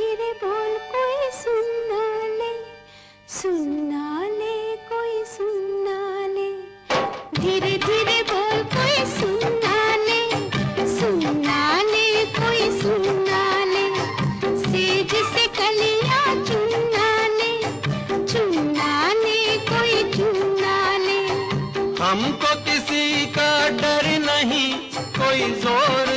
फिर बोल, कोई सुनना ले सुनना ले कोई सुनना ले धीरे धीरे बोल, कोई सुनना ले सुनना ले कोई सुनना ले सेज से कलिया चुनना ले चुनना ले कोई चुनना ले हमको किसी का डर नहीं, कोई ज़ोर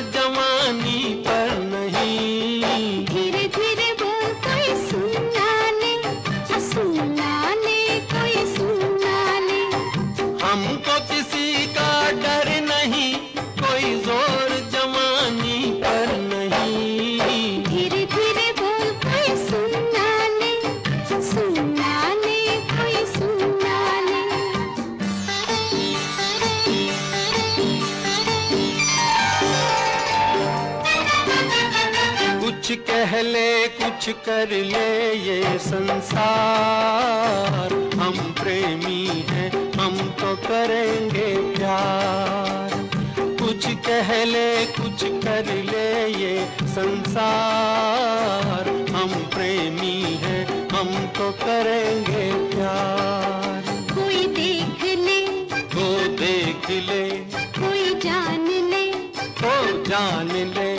हमको किसी का डर नहीं कोई ज़ोर जवानी पर नहीं। धीरे धीरे बोल कोई सुनना ले सुनना ले कोई सुनना। ले कुछ कह ले कुछ कर ले ये संसार हम प्रेमी करेंगे प्यार। कुछ कह ले कुछ कर ले ये संसार। हम प्रेमी हैं हम तो करेंगे प्यार। कोई देख ले। तो देख ले। कोई जान ले। तो जान ले।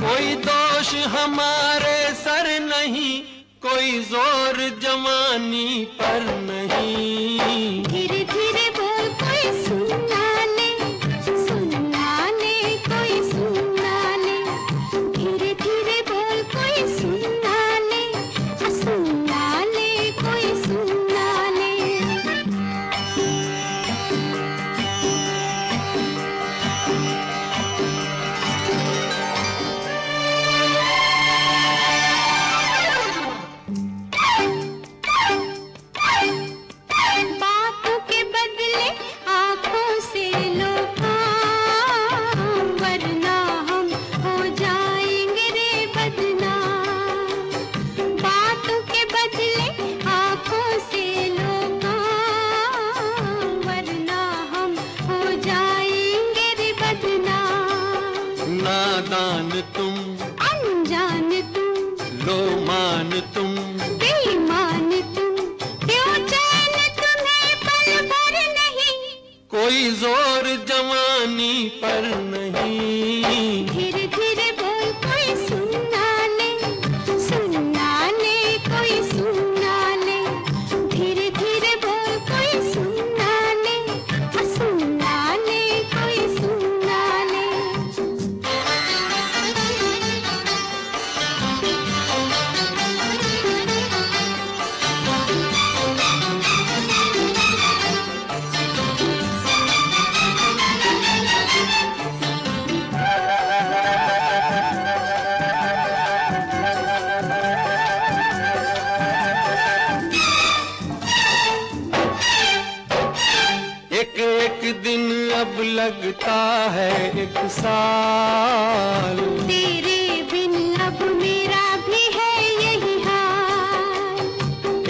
कोई दोष हमारे सर नहीं कोई ज़ोर जवानी पर नहीं। नादान तुम। अनजान तुम। लो मान तुम। बेईमान तुम। क्यों चैन तुम्हें पल भर नहीं? कोई ज़ोर जवानी पर एक दिन अब लगता है एक साल। तेरे बिन अब मेरा भी है यही हाल।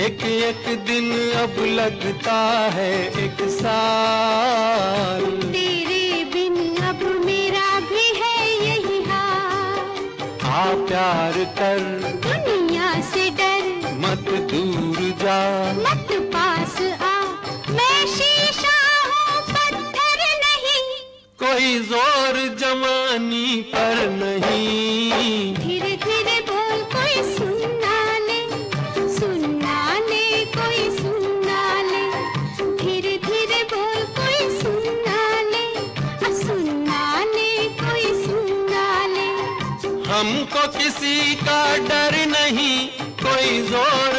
एक एक दिन अब लगता है एक साल। तेरे बिन अब मेरा भी है यही हाल। आ प्यार कर दुनिया से डर मत दूर जा। मत ज़ोर जवानी पर नहीं। धीरे धीरे बोल कोई सुनना ले सुनना ले कोई सुनना ले। धीरे धीरे बोल कोई सुनना ले सुनना ले कोई सुनना ले। हमको किसी का डर नहीं कोई ज़ोर